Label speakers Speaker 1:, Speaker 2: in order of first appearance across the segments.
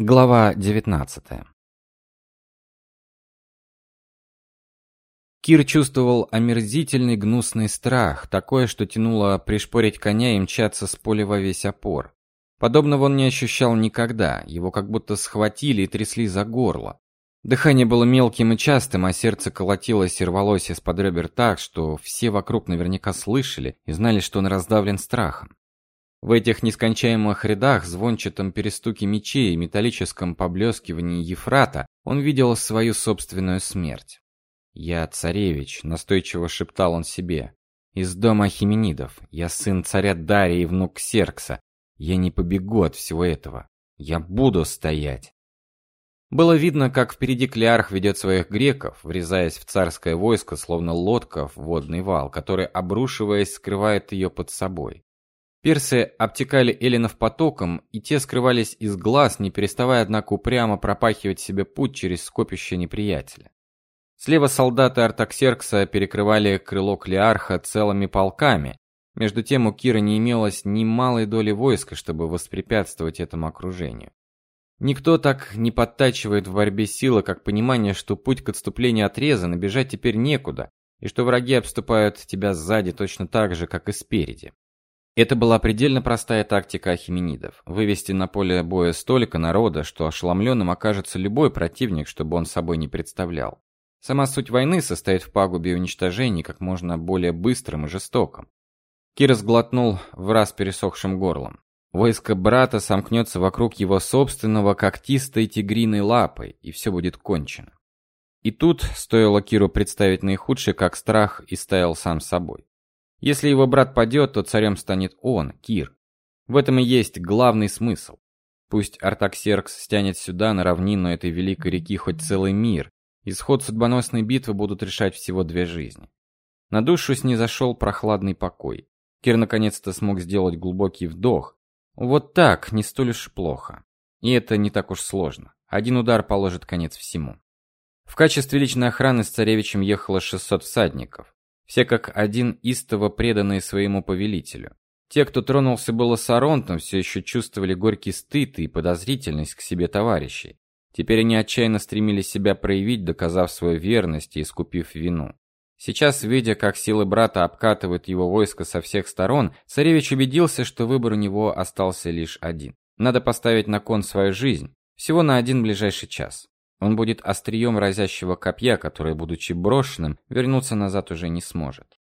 Speaker 1: Глава 19. Кир чувствовал омерзительный гнусный страх, такое, что тянуло пришпорить коня и мчаться с поля во весь опор. Подобного он не ощущал никогда, его как будто схватили и трясли за горло. Дыхание было мелким и частым, а сердце колотилось и рвалось из-под ребер так, что все вокруг наверняка слышали и знали, что он раздавлен страхом. В этих нескончаемых рядах, звончатом перестуке мечей и металлическом поблескивании Ефрата он видел свою собственную смерть. «Я царевич», — настойчиво шептал он себе, — «из дома Хименидов. Я сын царя Дария и внук Ксеркса. Я не побегу от всего этого. Я буду стоять». Было видно, как впереди Клеарх ведет своих греков, врезаясь в царское войско, словно лодка в водный вал, который, обрушиваясь, скрывает ее под собой. Персы обтекали эллинов потоком, и те скрывались из глаз, не переставая, однако, упрямо пропахивать себе путь через скопище неприятеля. Слева солдаты Артаксеркса перекрывали крыло Клеарха целыми полками. Между тем у Кира не имелось ни малой доли войска, чтобы воспрепятствовать этому окружению. Никто так не подтачивает в борьбе силы, как понимание, что путь к отступлению отрезан, и бежать теперь некуда, и что враги обступают тебя сзади точно так же, как и спереди. Это была предельно простая тактика ахименидов – вывести на поле боя столько народа, что ошеломленным окажется любой противник, чтобы он собой не представлял. Сама суть войны состоит в пагубе и уничтожении как можно более быстрым и жестоком. Кир сглотнул в раз пересохшим горлом. Войско брата сомкнется вокруг его собственного когтистой тигриной лапой, и все будет кончено. И тут стоило Киру представить наихудшее, как страх и стоял сам собой. Если его брат падет, то царем станет он, Кир. В этом и есть главный смысл. Пусть Артаксеркс стянет сюда, на равнину этой великой реки, хоть целый мир. Исход судьбоносной битвы будут решать всего две жизни. На душу снизошел прохладный покой. Кир наконец-то смог сделать глубокий вдох. Вот так, не столь уж плохо. И это не так уж сложно. Один удар положит конец всему. В качестве личной охраны с царевичем ехало 600 всадников. Все как один истово преданные своему повелителю. Те, кто тронулся было с Аронтом, все еще чувствовали горький стыд и подозрительность к себе товарищей. Теперь они отчаянно стремились себя проявить, доказав свою верность и искупив вину. Сейчас, видя, как силы брата обкатывают его войско со всех сторон, царевич убедился, что выбор у него остался лишь один. Надо поставить на кон свою жизнь, всего на один ближайший час. Он будет острием разящего копья, которое, будучи брошенным, вернуться назад уже не сможет.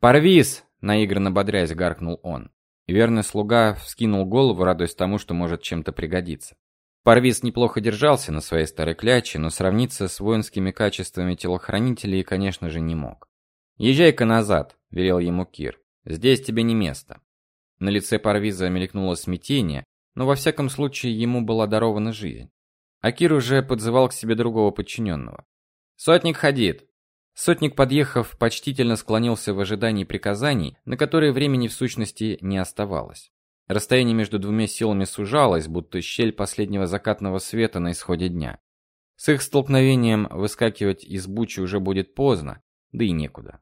Speaker 1: «Порвис!» — наигранно бодрясь гаркнул он. Верный слуга вскинул голову, радуясь тому, что может чем-то пригодиться. Парвиз неплохо держался на своей старой кляче, но сравниться с воинскими качествами телохранителей, конечно же, не мог. «Езжай-ка назад», — велел ему Кир. «Здесь тебе не место». На лице Парвиза мелькнуло смятение, но во всяком случае ему была дарована жизнь. Акир уже подзывал к себе другого подчиненного. «Сотник ходит!» Сотник, подъехав, почтительно склонился в ожидании приказаний, на которые времени в сущности не оставалось. Расстояние между двумя силами сужалось, будто щель последнего закатного света на исходе дня. С их столкновением выскакивать из бучи уже будет поздно, да и некуда.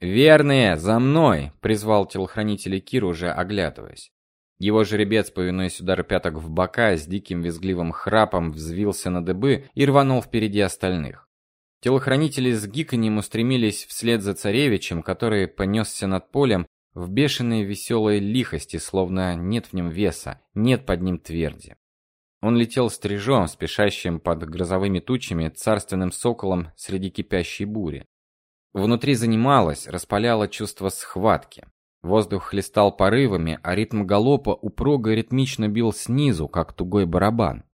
Speaker 1: «Верные, за мной!» — призвал телохранителей Кир, уже оглядываясь. Его жеребец, повинуясь удару пяток в бока, с диким визгливым храпом взвился на дыбы и рванул впереди остальных. Телохранители с гиканьем устремились вслед за царевичем, который понесся над полем в бешеной веселой лихости, словно нет в нем веса, нет под ним тверди. Он летел стрижом, спешащим под грозовыми тучами, царственным соколом среди кипящей бури. Внутри занималось, распаляло чувство схватки. Воздух хлестал порывами, а ритм галопа упруго ритмично бил снизу, как тугой барабан.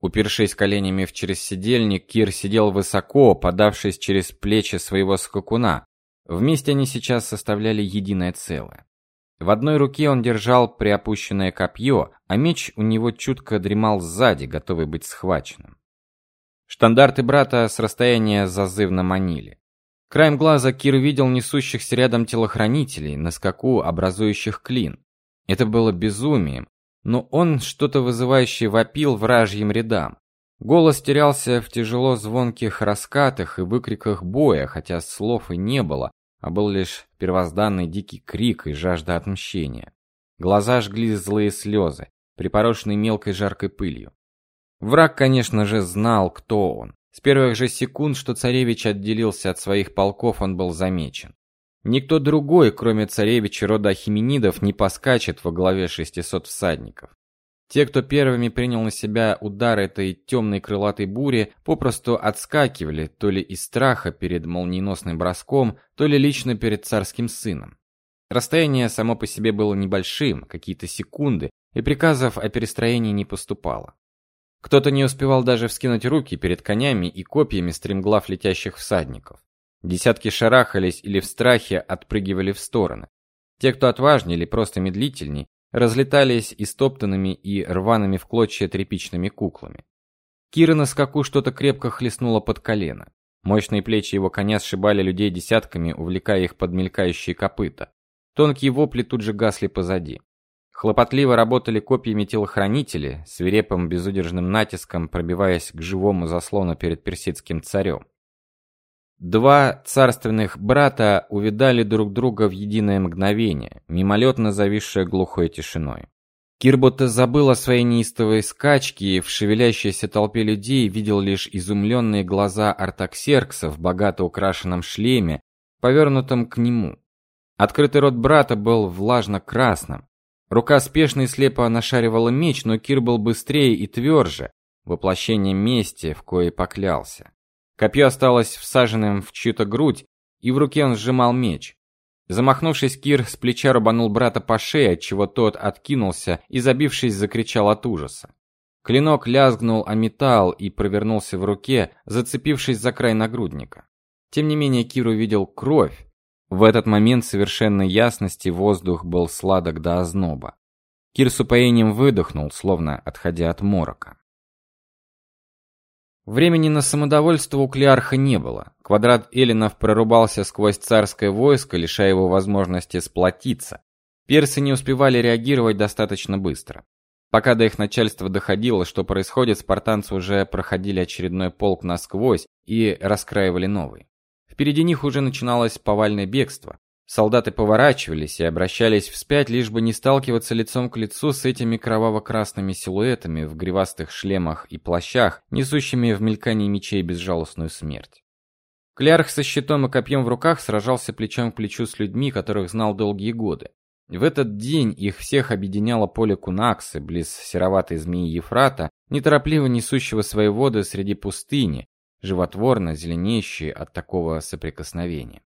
Speaker 1: Упершись коленями в чересидельник, Кир сидел высоко, подавшись через плечи своего скакуна. Вместе они сейчас составляли единое целое. В одной руке он держал приопущенное копье, а меч у него чутко дремал сзади, готовый быть схваченным. Штандарты брата с расстояния зазывно манили. Краем глаза Кир увидел несущихся рядом телохранителей, на скаку образующих клин. Это было безумием, но он что-то вызывающее вопил вражьим рядам. Голос терялся в тяжело звонких раскатах и выкриках боя, хотя слов и не было, а был лишь первозданный дикий крик и жажда отмщения. Глаза жгли злые слезы, припорошенные мелкой жаркой пылью. Враг, конечно же, знал, кто он. С первых же секунд, что царевич отделился от своих полков, он был замечен. Никто другой, кроме царевича рода Ахименидов, не поскачет во главе 600 всадников. Те, кто первыми принял на себя удар этой темной крылатой бури, попросту отскакивали, то ли из страха перед молниеносным броском, то ли лично перед царским сыном. Расстояние само по себе было небольшим, какие-то секунды, и приказов о перестроении не поступало. Кто-то не успевал даже вскинуть руки перед конями и копьями стремглав летящих всадников. Десятки шарахались или в страхе отпрыгивали в стороны. Те, кто отважнее или просто медлительней, разлетались истоптанными и рваными в клочья тряпичными куклами. Кира на скаку что-то крепко хлестнуло под колено. Мощные плечи его коня сшибали людей десятками, увлекая их под мелькающие копыта. Тонкие вопли тут же гасли позади. Хлопотливо работали копьями телохранители, свирепым безудержным натиском пробиваясь к живому заслону перед персидским царем. Два царственных брата увидали друг друга в единое мгновение, мимолетно зависшее глухой тишиной. Кир будто забыл о своей неистовой скачке и в шевелящейся толпе людей видел лишь изумленные глаза Артаксеркса в богато украшенном шлеме, повернутом к нему. Открытый рот брата был влажно-красным. Рука спешно и слепо нашаривала меч, но Кир был быстрее и тверже, воплощение мести, в кое поклялся. Копье осталось всаженным в чью-то грудь, и в руке он сжимал меч. Замахнувшись, Кир с плеча рубанул брата по шее, отчего тот откинулся и, забившись, закричал от ужаса. Клинок лязгнул о металл и провернулся в руке, зацепившись за край нагрудника. Тем не менее, Кир увидел кровь, в этот момент совершенной ясности воздух был сладок до озноба. Кир с упоением выдохнул, словно отходя от морока. Времени на самодовольство у Клеарха не было. Квадрат эллинов прорубался сквозь царское войско, лишая его возможности сплотиться. Персы не успевали реагировать достаточно быстро. Пока до их начальства доходило, что происходит, спартанцы уже проходили очередной полк насквозь и раскраивали новый. Впереди них уже начиналось повальное бегство. Солдаты поворачивались и обращались вспять, лишь бы не сталкиваться лицом к лицу с этими кроваво-красными силуэтами в гривастых шлемах и плащах, несущими в мелькании мечей безжалостную смерть. Клярх со щитом и копьем в руках сражался плечом к плечу с людьми, которых знал долгие годы. В этот день их всех объединяло поле Кунаксы, близ сероватой змеи Ефрата, неторопливо несущего свои воды среди пустыни, животворно зеленеющие от такого соприкосновения.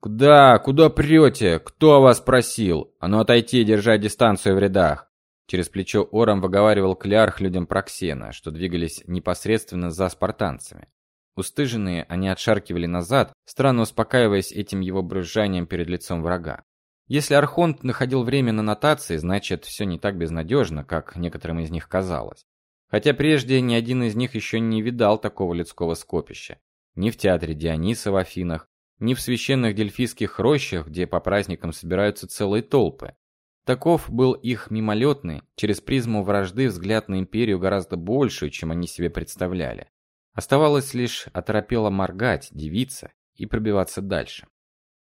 Speaker 1: «Куда? Куда прете? Кто вас просил? А ну отойти и держать дистанцию в рядах!» Через плечо ором выговаривал Клярх людям Проксена, что двигались непосредственно за спартанцами. Устыженные, они отшаркивали назад, странно успокаиваясь этим его брызжанием перед лицом врага. Если Архонт находил время на нотации, значит, все не так безнадежно, как некоторым из них казалось. Хотя прежде ни один из них еще не видал такого людского скопища. Ни в театре Диониса в Афинах, ни в священных дельфийских рощах, где по праздникам собираются целые толпы. Таков был их мимолетный, через призму вражды взгляд на империю гораздо большую, чем они себе представляли. Оставалось лишь оторопело моргать, дивиться и пробиваться дальше.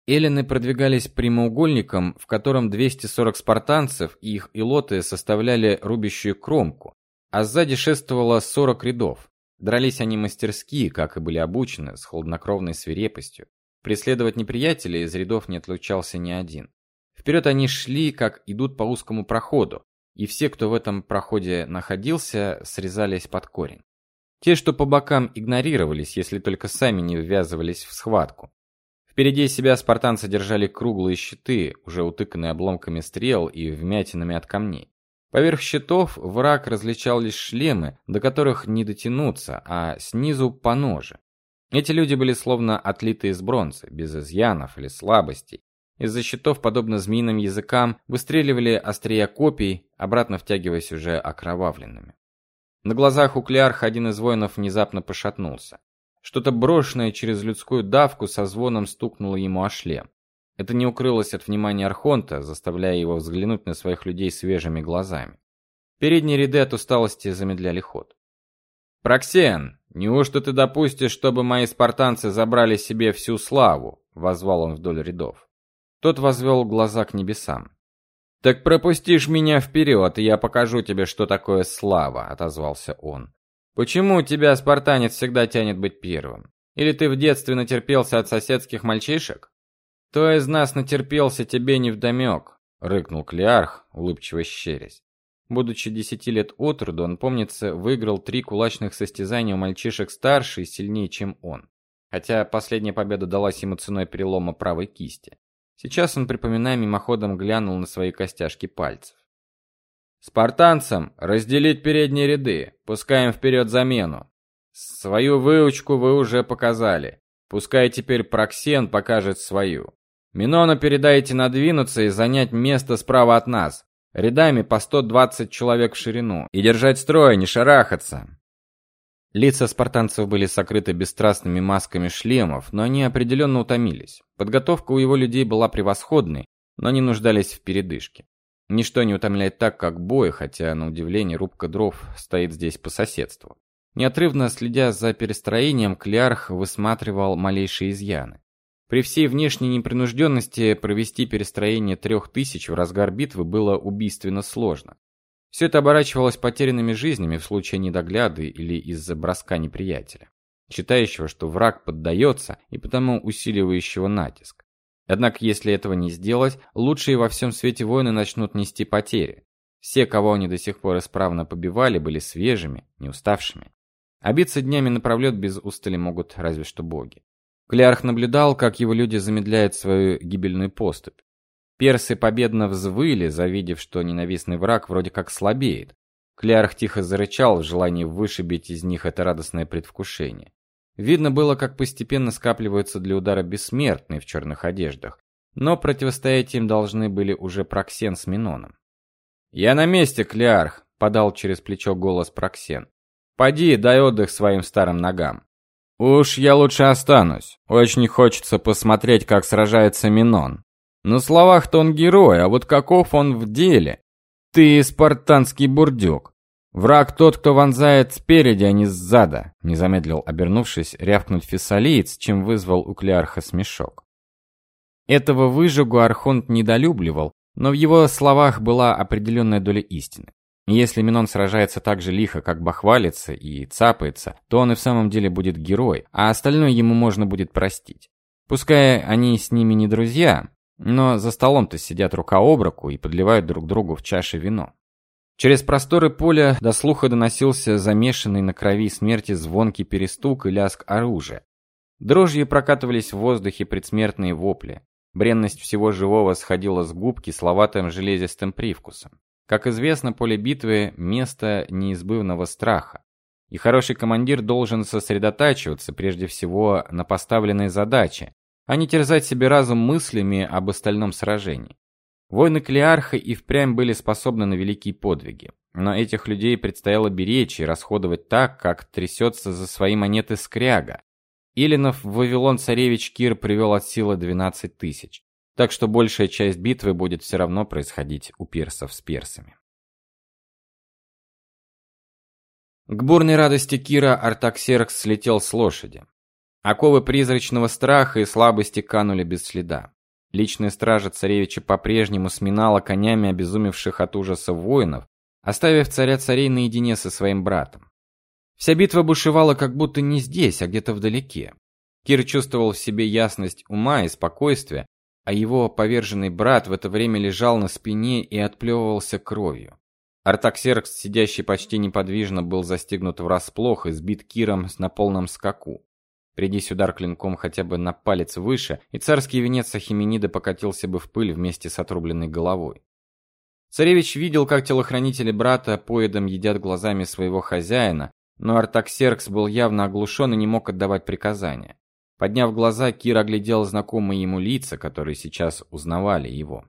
Speaker 1: Эллины продвигались прямоугольником, в котором 240 спартанцев и их илоты составляли рубящую кромку, а сзади шествовало 40 рядов. Дрались они мастерски, как и были обучены, с холоднокровной свирепостью. Преследовать неприятеля из рядов не отлучался ни один. Вперед они шли, как идут по узкому проходу, и все, кто в этом проходе находился, срезались под корень. Те, что по бокам игнорировались, если только сами не ввязывались в схватку. Впереди себя спартанцы держали круглые щиты, уже утыканные обломками стрел и вмятинами от камней. Поверх щитов враг различал лишь шлемы, до которых не дотянуться, а снизу по ноже. Эти люди были словно отлиты из бронзы, без изъянов или слабостей. Из-за щитов, подобно змеиным языкам, выстреливали острия копий, обратно втягиваясь уже окровавленными. На глазах у Клеарха один из воинов внезапно пошатнулся. Что-то брошенное через людскую давку со звоном стукнуло ему о шлем. Это не укрылось от внимания архонта, заставляя его взглянуть на своих людей свежими глазами. Передние ряды от усталости замедляли ход. Проксен, неужто ты допустишь, чтобы мои спартанцы забрали себе всю славу? возвал он вдоль рядов. Тот возвел глаза к небесам. Так пропустишь меня вперед, и я покажу тебе, что такое слава, отозвался он. Почему тебя спартанец всегда тянет быть первым? Или ты в детстве натерпелся от соседских мальчишек? Кто из нас натерпелся тебе не вдомек? рыкнул Клеарх, улыбчиво щерясь. Будучи десяти лет от роду, он, помнится, выиграл три кулачных состязания у мальчишек старше и сильнее, чем он. Хотя последняя победа далась ему ценой перелома правой кисти. Сейчас он, припоминая мимоходом, глянул на свои костяшки пальцев. Спартанцам разделить передние ряды, пускаем вперед замену. Свою выучку вы уже показали. Пускай теперь Проксен покажет свою. Минона передайте надвинуться и занять место справа от нас. Рядами по 120 человек в ширину. И держать строй, не шарахаться. Лица спартанцев были сокрыты бесстрастными масками шлемов, но они определенно утомились. Подготовка у его людей была превосходной, но они нуждались в передышке. Ничто не утомляет так, как бой, хотя, на удивление, рубка дров стоит здесь по соседству. Неотрывно следя за перестроением, Клярх высматривал малейшие изъяны. При всей внешней непринужденности провести перестроение трех тысяч в разгар битвы было убийственно сложно. Все это оборачивалось потерянными жизнями в случае недогляды или из-за броска неприятеля, считающего, что враг поддается и потому усиливающего натиск. Однако, если этого не сделать, лучшие во всем свете воины начнут нести потери. Все, кого они до сих пор исправно побивали, были свежими, не уставшими. А днями напролет без устали могут разве что боги. Клеарх наблюдал, как его люди замедляют свою гибельную поступь. Персы победно взвыли, завидев, что ненавистный враг вроде как слабеет. Клеарх тихо зарычал в желании вышибить из них это радостное предвкушение. Видно было, как постепенно скапливаются для удара бессмертные в черных одеждах, но противостоять им должны были уже Проксен с Миноном. "Я на месте, Клеарх", подал через плечо голос Проксен. "Поди, дай отдых своим старым ногам". "Уж я лучше останусь. Очень хочется посмотреть, как сражается Минон. На словах-то он герой, а вот каков он в деле? Ты спартанский бурдюк. Враг тот, кто вонзает спереди, а не сзада, не замедлил, обернувшись, рявкнуть фессалиец, чем вызвал у Клеарха смешок. Этого выжигу Архонт недолюбливал, но в его словах была определенная доля истины. Если Минон сражается так же лихо, как бахвалится и цапается, то он и в самом деле будет герой, а остальное ему можно будет простить. Пускай они с ними не друзья, но за столом-то сидят рука об руку и подливают друг другу в чаши вино. Через просторы поля до слуха доносился замешанный на крови смерти звонкий перестук и лязг оружия. Дрожью прокатывались в воздухе предсмертные вопли. Бренность всего живого сходила с губ кисловатым железистым привкусом. Как известно, поле битвы место неизбывного страха. И хороший командир должен сосредотачиваться прежде всего на поставленной задаче, а не терзать себе разум мыслями об остальном сражении. Воины Клеарха и впрямь были способны на великие подвиги, но этих людей предстояло беречь и расходовать так, как трясется за свои монеты скряга. Илинов в Вавилон царевич Кир привел от силы 12 тысяч, так что большая часть битвы будет все равно происходить у персов с персами. К бурной радости Кира Артаксеркс слетел с лошади. Оковы призрачного страха и слабости канули без следа. Личная стража царевича по-прежнему сминала конями обезумевших от ужаса воинов, оставив царя царей наедине со своим братом. Вся битва бушевала как будто не здесь, а где-то вдалеке. Кир чувствовал в себе ясность ума и спокойствие, а его поверженный брат в это время лежал на спине и отплевывался кровью. Артаксеркс, сидящий почти неподвижно, был застигнут врасплох и сбит Киром на полном скаку. Придись удар клинком хотя бы на палец выше, и царский венец Ахименида покатился бы в пыль вместе с отрубленной головой. Царевич видел, как телохранители брата поедом едят глазами своего хозяина, но Артаксеркс был явно оглушен и не мог отдавать приказания. Подняв глаза, Кир оглядел знакомые ему лица, которые сейчас узнавали его.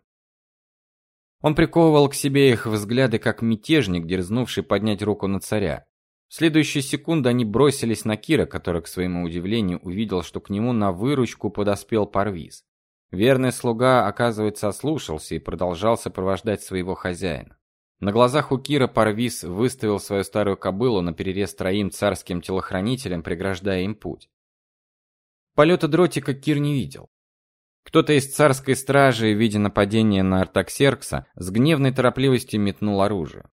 Speaker 1: Он приковывал к себе их взгляды, как мятежник, дерзнувший поднять руку на царя. В следующую секунду они бросились на Кира, который, к своему удивлению, увидел, что к нему на выручку подоспел Парвиз. Верный слуга, оказывается, ослушался и продолжал сопровождать своего хозяина. На глазах у Кира Парвиз выставил свою старую кобылу на перерез троим царским телохранителям, преграждая им путь. Полета дротика Кир не видел. Кто-то из царской стражи, видя нападение на Артаксеркса, с гневной торопливостью метнул оружие.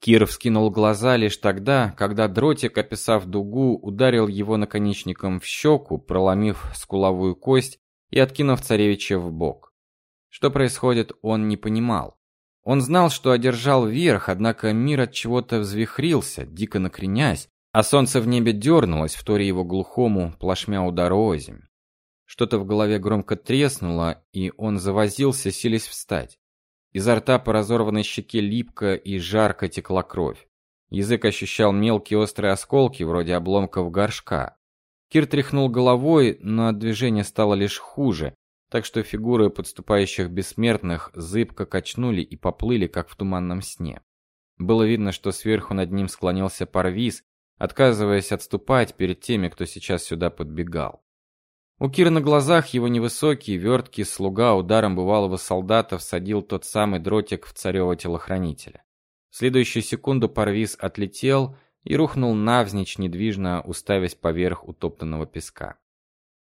Speaker 1: Кир вскинул глаза лишь тогда, когда дротик, описав дугу, ударил его наконечником в щеку, проломив скуловую кость и откинув царевича в бок. Что происходит, он не понимал. Он знал, что одержал верх, однако мир от чего-то взвихрился, дико накренясь, а солнце в небе дернулось, вторя его глухому плашмя удару озимь. Что-то в голове громко треснуло, и он завозился, силясь встать. Изо рта по разорванной щеке липко и жарко текла кровь. Язык ощущал мелкие острые осколки, вроде обломков горшка. Кир тряхнул головой, но от движения стало лишь хуже, так что фигуры подступающих бессмертных зыбко качнули и поплыли, как в туманном сне. Было видно, что сверху над ним склонился Парвиз, отказываясь отступать перед теми, кто сейчас сюда подбегал. У Кира на глазах его невысокий, верткий слуга ударом бывалого солдата всадил тот самый дротик в царева телохранителя. В следующую секунду Парвиз отлетел и рухнул навзничь, недвижно уставясь поверх утоптанного песка.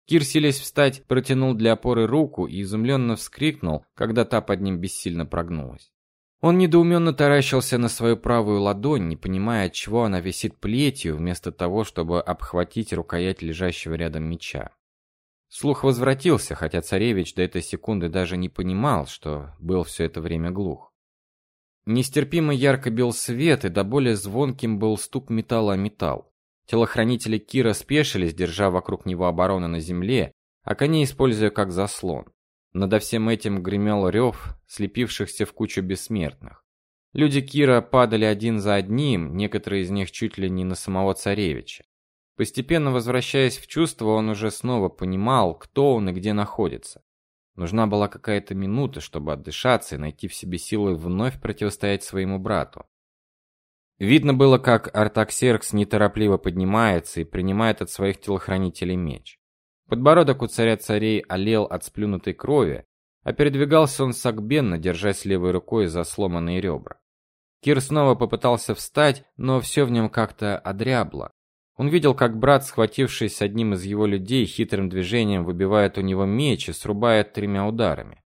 Speaker 1: Кир, силясь встать, протянул для опоры руку и изумленно вскрикнул, когда та под ним бессильно прогнулась. Он недоуменно таращился на свою правую ладонь, не понимая, от чего она висит плетью, вместо того, чтобы обхватить рукоять лежащего рядом меча. Слух возвратился, хотя царевич до этой секунды даже не понимал, что был все это время глух. Нестерпимо ярко бил свет, и до более звонким был стук металла о металл. Телохранители Кира спешились, держа вокруг него оборону на земле, а коней используя как заслон. Над всем этим гремел рев слепившихся в кучу бессмертных. Люди Кира падали один за одним, некоторые из них чуть ли не на самого царевича. Постепенно возвращаясь в чувство, он уже снова понимал, кто он и где находится. Нужна была какая-то минута, чтобы отдышаться и найти в себе силы вновь противостоять своему брату. Видно было, как Артаксеркс неторопливо поднимается и принимает от своих телохранителей меч. Подбородок у царя царей олел от сплюнутой крови, а передвигался он сагбенно, держась левой рукой за сломанные ребра. Кир снова попытался встать, но все в нем как-то одрябло. Он видел, как брат, схватившись одним из его людей, хитрым движением выбивает у него меч и срубает тремя ударами.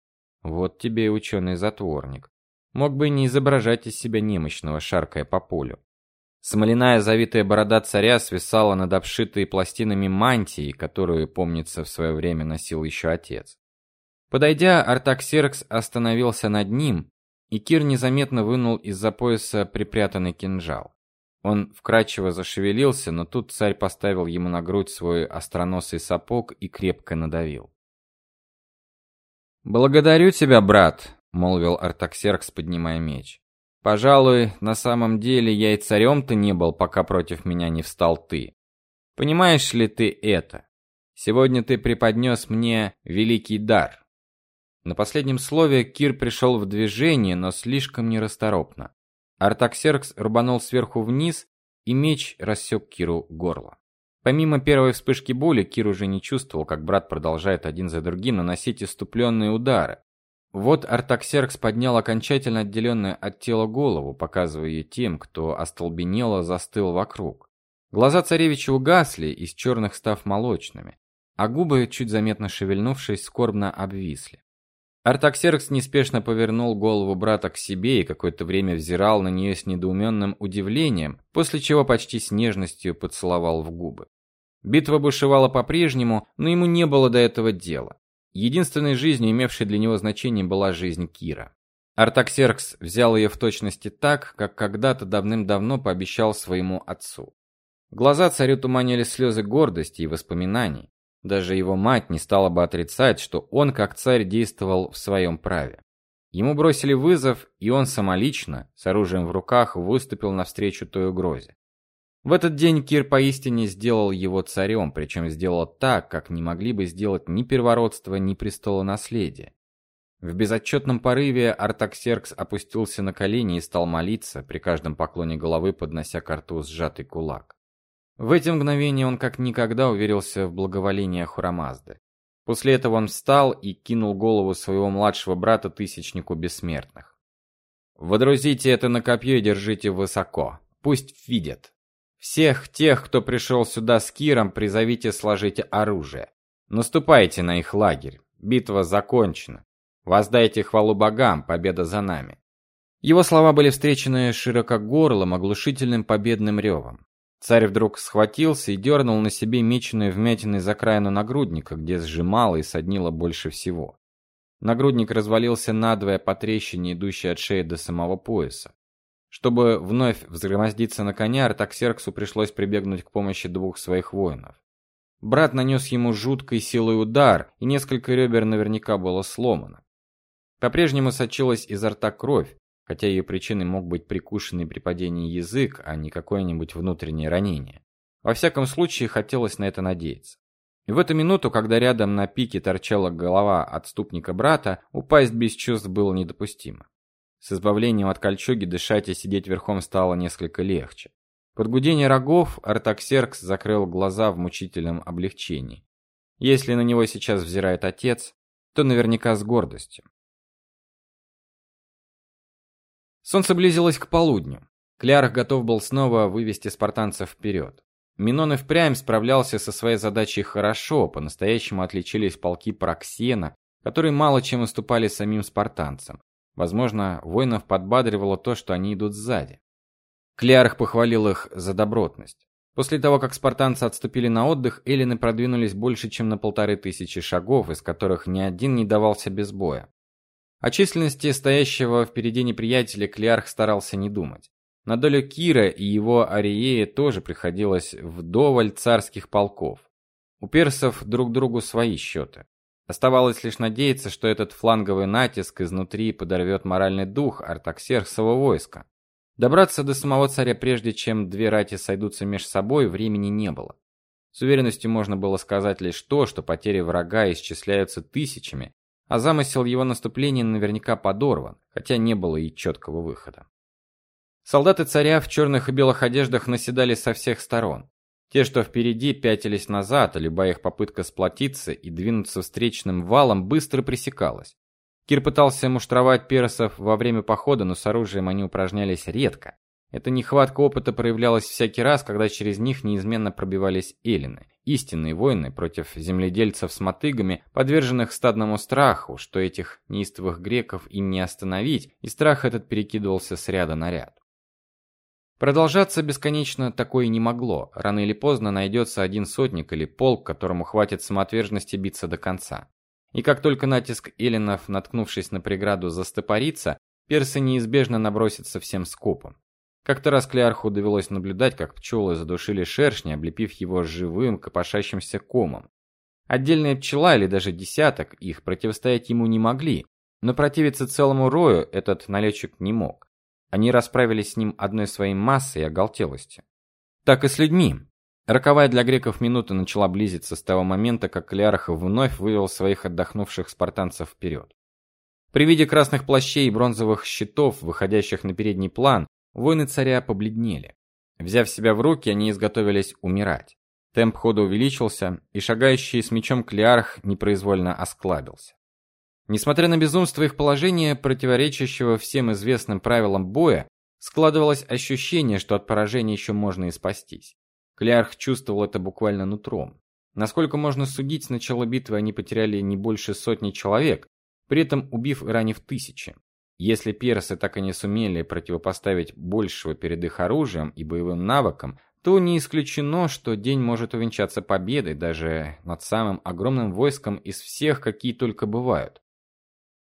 Speaker 1: Вот тебе и ученый-затворник. Мог бы не изображать из себя немощного, шаркая по полю. Смоляная завитая борода царя свисала над обшитой пластинами мантии, которую, помнится, в свое время носил еще отец. Подойдя, Артаксеркс остановился над ним, и Кир незаметно вынул из-за пояса припрятанный кинжал. Он вкрадчиво зашевелился, но тут царь поставил ему на грудь свой остроносый сапог и крепко надавил. «Благодарю тебя, брат», — молвил Артаксеркс, поднимая меч. «Пожалуй, на самом деле я и царем-то не был, пока против меня не встал ты. Понимаешь ли ты это? Сегодня ты преподнес мне великий дар». На последнем слове Кир пришел в движение, но слишком нерасторопно. Артаксеркс рубанул сверху вниз, и меч рассек Киру горло. Помимо первой вспышки боли, Кир уже не чувствовал, как брат продолжает один за другим наносить иступленные удары. Вот Артаксеркс поднял окончательно отделенную от тела голову, показывая ее тем, кто остолбенело застыл вокруг. Глаза царевича угасли, из черных став молочными, а губы, чуть заметно шевельнувшись, скорбно обвисли. Артаксеркс неспешно повернул голову брата к себе и какое-то время взирал на нее с недоуменным удивлением, после чего почти с нежностью поцеловал в губы. Битва бушевала по-прежнему, но ему не было до этого дела. Единственной жизнью, имевшей для него значение, была жизнь Кира. Артаксеркс взял ее в точности так, как когда-то давным-давно пообещал своему отцу. Глаза царю туманили слезы гордости и воспоминаний. Даже его мать не стала бы отрицать, что он как царь действовал в своем праве. Ему бросили вызов, и он самолично, с оружием в руках, выступил навстречу той угрозе. В этот день Кир поистине сделал его царем, причем сделал так, как не могли бы сделать ни первородство, ни престолонаследие. В безотчетном порыве Артаксеркс опустился на колени и стал молиться, при каждом поклоне головы поднося к рту сжатый кулак. В эти мгновения он как никогда уверился в благоволении Ахурамазды. После этого он встал и кинул голову своего младшего брата тысячнику бессмертных. Водрузите это на копье и держите высоко. Пусть видят. Всех тех, кто пришел сюда с Киром, призовите сложить оружие. Наступайте на их лагерь. Битва закончена. Воздайте хвалу богам, победа за нами. Его слова были встречены широкогорлым, оглушительным победным ревом. Царь вдруг схватился и дернул на себе меченую вмятиной закраину нагрудника, где сжимало и соднило больше всего. Нагрудник развалился надвое по трещине, идущей от шеи до самого пояса. Чтобы вновь взгромоздиться на коня, Артаксерксу пришлось прибегнуть к помощи двух своих воинов. Брат нанес ему жуткой силой удар, и несколько ребер наверняка было сломано. По-прежнему сочилась изо рта кровь, хотя ее причиной мог быть прикушенный при падении язык, а не какое-нибудь внутреннее ранение. Во всяком случае, хотелось на это надеяться. И в эту минуту, когда рядом на пике торчала голова отступника брата, упасть без чувств было недопустимо. С избавлением от кольчуги дышать и сидеть верхом стало несколько легче. Под гудение рогов Артаксеркс закрыл глаза в мучительном облегчении. Если на него сейчас взирает отец, то наверняка с гордостью. Солнце близилось к полудню. Клярх готов был снова вывести спартанцев вперед. Минон и впрямь справлялся со своей задачей хорошо, по-настоящему отличились полки Проксена, которые мало чем уступали самим спартанцам. Возможно, воинов подбадривало то, что они идут сзади. Клярх похвалил их за добротность. После того, как спартанцы отступили на отдых, эллины продвинулись больше, чем на полторы тысячи шагов, из которых ни один не давался без боя. О численности стоящего впереди неприятеля Клеарх старался не думать. На долю Кира и его Ариея тоже приходилось вдоволь царских полков. У персов друг другу свои счеты. Оставалось лишь надеяться, что этот фланговый натиск изнутри подорвет моральный дух артаксерксового войска. Добраться до самого царя прежде, чем две рати сойдутся меж собой, времени не было. С уверенностью можно было сказать лишь то, что потери врага исчисляются тысячами, а замысел его наступления наверняка подорван, хотя не было и четкого выхода. Солдаты царя в черных и белых одеждах наседали со всех сторон. Те, что впереди, пятились назад, а любая их попытка сплотиться и двинуться встречным валом быстро пресекалась. Кир пытался муштровать персов во время похода, но с оружием они упражнялись редко. Эта нехватка опыта проявлялась всякий раз, когда через них неизменно пробивались эллины, истинные воины против земледельцев с мотыгами, подверженных стадному страху, что этих неистовых греков им не остановить, и страх этот перекидывался с ряда на ряд. Продолжаться бесконечно такое не могло. Рано или поздно найдется один сотник или полк, которому хватит самоотверженности биться до конца. И как только натиск эллинов, наткнувшись на преграду, застопорится, персы неизбежно набросятся всем скопом. Как-то раз Клеарху довелось наблюдать, как пчелы задушили шершня, облепив его живым, копошащимся комом. Отдельная пчела или даже десяток их противостоять ему не могли, но противиться целому рою этот налетчик не мог. Они расправились с ним одной своей массой и оголтелостью. Так и с людьми. Роковая для греков минута начала близиться с того момента, как Клеарх вновь вывел своих отдохнувших спартанцев вперед. При виде красных плащей и бронзовых щитов, выходящих на передний план, Воины царя побледнели. Взяв себя в руки, они изготовились умирать. Темп хода увеличился, и шагающий с мечом Клеарх непроизвольно осклабился. Несмотря на безумство их положения, противоречащего всем известным правилам боя, складывалось ощущение, что от поражения еще можно и спастись. Клеарх чувствовал это буквально нутром. Насколько можно судить, с начала битвы они потеряли не больше сотни человек, при этом убив и ранив тысячи. Если персы так и не сумели противопоставить большего перед их оружием и боевым навыкам, то не исключено, что день может увенчаться победой даже над самым огромным войском из всех, какие только бывают.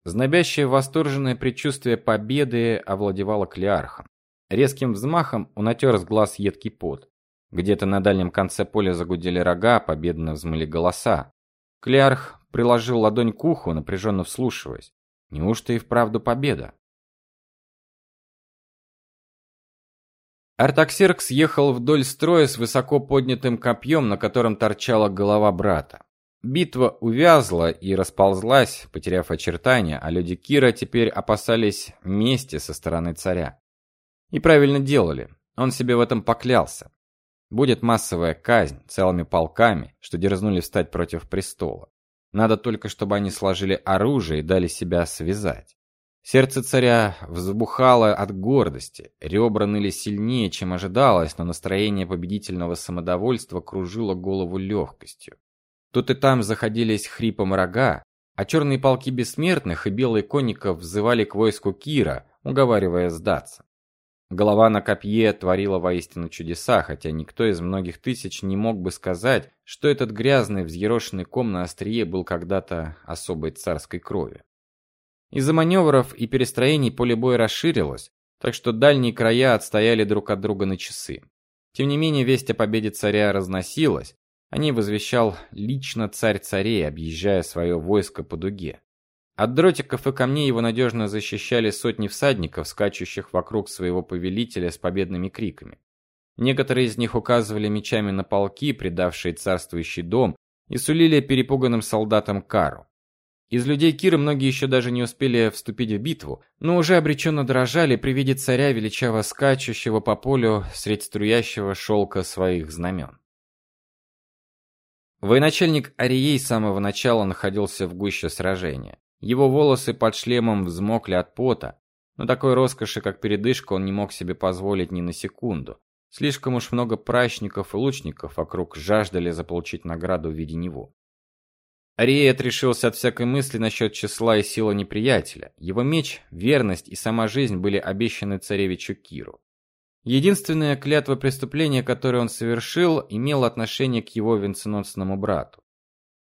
Speaker 1: Знобящее восторженное предчувствие победы овладевало Клеархом. Резким взмахом он отер с глаз едкий пот. Где-то на дальнем конце поля загудели рога, победно взмыли голоса. Клеарх приложил ладонь к уху, напряженно вслушиваясь. Неужто и вправду победа? Артаксеркс ехал вдоль строя с высоко поднятым копьем, на котором торчала голова брата. Битва увязла и расползлась, потеряв очертания, а люди Кира теперь опасались мести со стороны царя. И правильно делали. Он себе в этом поклялся. Будет массовая казнь целыми полками, что дерзнули встать против престола. Надо только, чтобы они сложили оружие и дали себя связать. Сердце царя взбухало от гордости, ребра ныли сильнее, чем ожидалось, но настроение победительного самодовольства кружило голову легкостью. Тут и там заходились хрипом рога, а черные полки бессмертных и белые конников взывали к войску Кира, уговаривая сдаться. Голова на копье творила воистину чудеса, хотя никто из многих тысяч не мог бы сказать, что этот грязный взъерошенный ком на острие был когда-то особой царской крови. Из-за маневров и перестроений поле боя расширилось, так что дальние края отстояли друг от друга на часы. Тем не менее, весть о победе царя разносилась, о ней возвещал лично царь царей, объезжая свое войско по дуге. От дротиков и камней его надежно защищали сотни всадников, скачущих вокруг своего повелителя с победными криками. Некоторые из них указывали мечами на полки, предавшие царствующий дом, и сулили перепуганным солдатам кару. Из людей Киры многие еще даже не успели вступить в битву, но уже обреченно дрожали при виде царя величаво скачущего по полю средь струящего шелка своих знамен. Военачальник Арией с самого начала находился в гуще сражения. Его волосы под шлемом взмокли от пота, но такой роскоши, как передышка, он не мог себе позволить ни на секунду. Слишком уж много прачников и лучников вокруг жаждали заполучить награду в виде него. Арией отрешился от всякой мысли насчет числа и силы неприятеля. Его меч, верность и сама жизнь были обещаны царевичу Киру. Единственная клятва преступления, которое он совершил, имела отношение к его венценосному брату.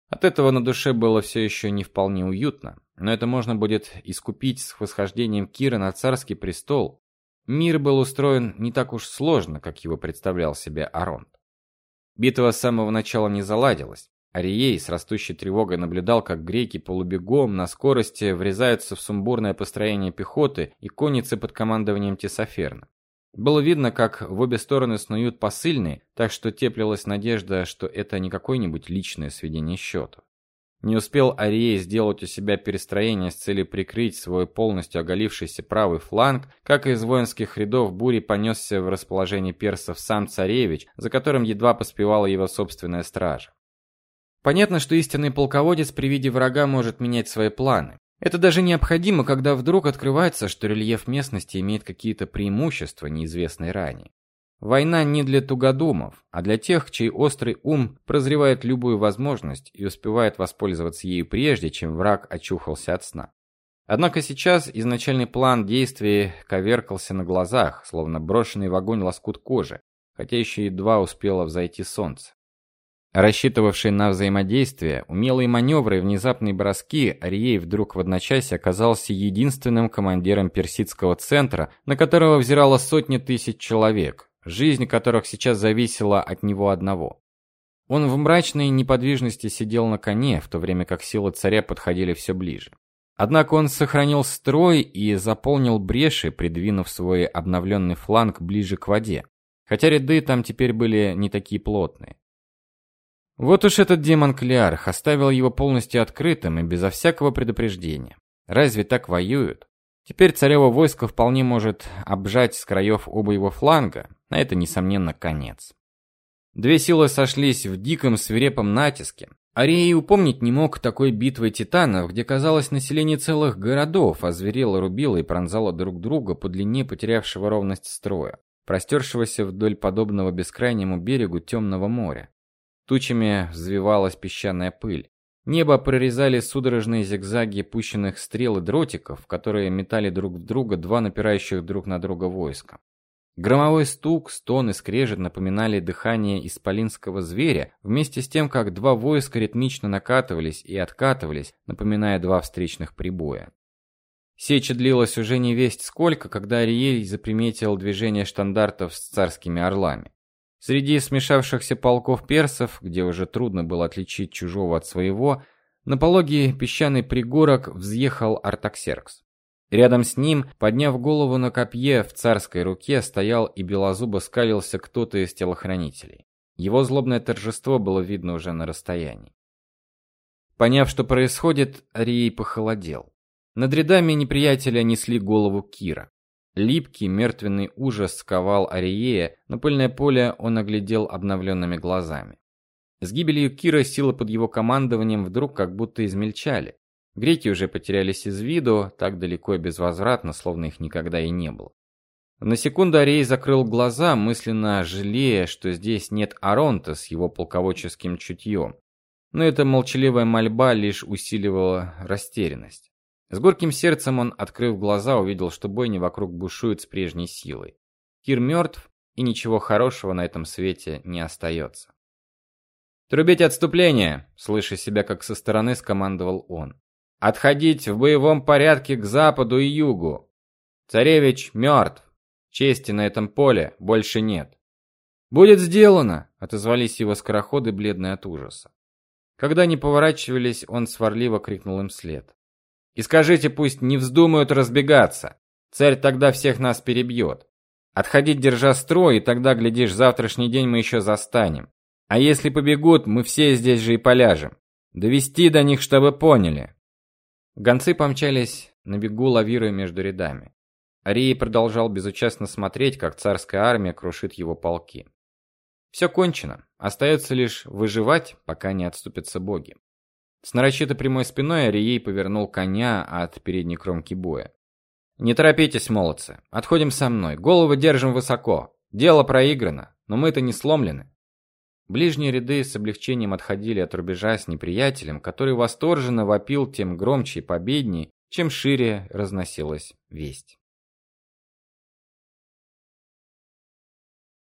Speaker 1: От этого на душе было все еще не вполне уютно, но это можно будет искупить с восхождением Кира на царский престол. Мир был устроен не так уж сложно, как его представлял себе Аронт. Битва с самого начала не заладилась. Арией с растущей тревогой наблюдал, как греки полубегом на скорости врезаются в сумбурное построение пехоты и конницы под командованием Тесоферна. Было видно, как в обе стороны снуют посыльные, так что теплилась надежда, что это не какое-нибудь личное сведение счетов. Не успел Арией сделать у себя перестроение с целью прикрыть свой полностью оголившийся правый фланг, как из воинских рядов бури понесся в расположение персов сам царевич, за которым едва поспевала его собственная стража. Понятно, что истинный полководец при виде врага может менять свои планы. Это даже необходимо, когда вдруг открывается, что рельеф местности имеет какие-то преимущества, неизвестные ранее. Война не для тугодумов, а для тех, чей острый ум прозревает любую возможность и успевает воспользоваться ею прежде, чем враг очухался от сна. Однако сейчас изначальный план действий коверкался на глазах, словно брошенный в огонь лоскут кожи, хотя еще едва успело взойти солнце. Рассчитывавший на взаимодействие, умелые маневры и внезапные броски, Арией вдруг в одночасье оказался единственным командиром персидского центра, на которого взирало сотни тысяч человек, жизнь которых сейчас зависела от него одного. Он в мрачной неподвижности сидел на коне, в то время как силы царя подходили все ближе. Однако он сохранил строй и заполнил бреши, придвинув свой обновленный фланг ближе к воде. Хотя ряды там теперь были не такие плотные. Вот уж этот демон Клеарх оставил его полностью открытым и безо всякого предупреждения. Разве так воюют? Теперь царево войско вполне может обжать с краев оба его фланга, а это несомненно конец. Две силы сошлись в диком свирепом натиске. Ария упомнить не мог такой битвы титанов, где казалось население целых городов озверело, рубило и пронзало друг друга по длине потерявшего ровность строя, простершегося вдоль подобного бескрайнему берегу темного моря. Тучами взвивалась песчаная пыль. Небо прорезали судорожные зигзаги пущенных стрел и дротиков, которые метали друг в друга два напирающих друг на друга войска. Громовой стук, стон и скрежет напоминали дыхание исполинского зверя, вместе с тем, как два войска ритмично накатывались и откатывались, напоминая два встречных прибоя. Сеча длилась уже не весть сколько, когда Ариэль заприметил движение штандартов с царскими орлами. Среди смешавшихся полков персов, где уже трудно было отличить чужого от своего, на пологий песчаный пригорок взъехал Артаксеркс. Рядом с ним, подняв голову на копье в царской руке, стоял и белозубо скалился кто-то из телохранителей. Его злобное торжество было видно уже на расстоянии. Поняв, что происходит, Арий похолодел. Над рядами неприятеля несли голову Кира. Липкий мертвенный ужас сковал Ариея, но пыльное поле он оглядел обновленными глазами. С гибелью Кира силы под его командованием вдруг как будто измельчали. Греки уже потерялись из виду, так далеко и безвозвратно, словно их никогда и не было. На секунду Арей закрыл глаза, мысленно жалея, что здесь нет Аронта с его полководческим чутьем. Но эта молчаливая мольба лишь усиливала растерянность. С горьким сердцем он, открыв глаза, увидел, что бойня вокруг бушует с прежней силой. Кир мертв, и ничего хорошего на этом свете не остается. «Трубить отступление!» — слыша себя, как со стороны скомандовал он. «Отходить в боевом порядке к западу и югу! Царевич мертв! Чести на этом поле больше нет!» «Будет сделано!» — отозвались его скороходы, бледные от ужаса. Когда они поворачивались, он сварливо крикнул им вслед. «И скажите, пусть не вздумают разбегаться. Царь тогда всех нас перебьет. Отходить, держа строй, и тогда, глядишь, завтрашний день мы еще застанем. А если побегут, мы все здесь же и поляжем. Довести до них, чтобы поняли». Гонцы помчались на бегу, лавируя между рядами. Арий продолжал безучастно смотреть, как царская армия крушит его полки. Все кончено. Остается лишь выживать, пока не отступятся боги. С нарочито прямой спиной Арией повернул коня от передней кромки боя. Не торопитесь, молодцы. Отходим со мной. Голову держим высоко. Дело проиграно, но мы-то не сломлены. Ближние ряды с облегчением отходили от рубежа с неприятелем, который восторженно вопил тем громче и победней, чем шире разносилась весть.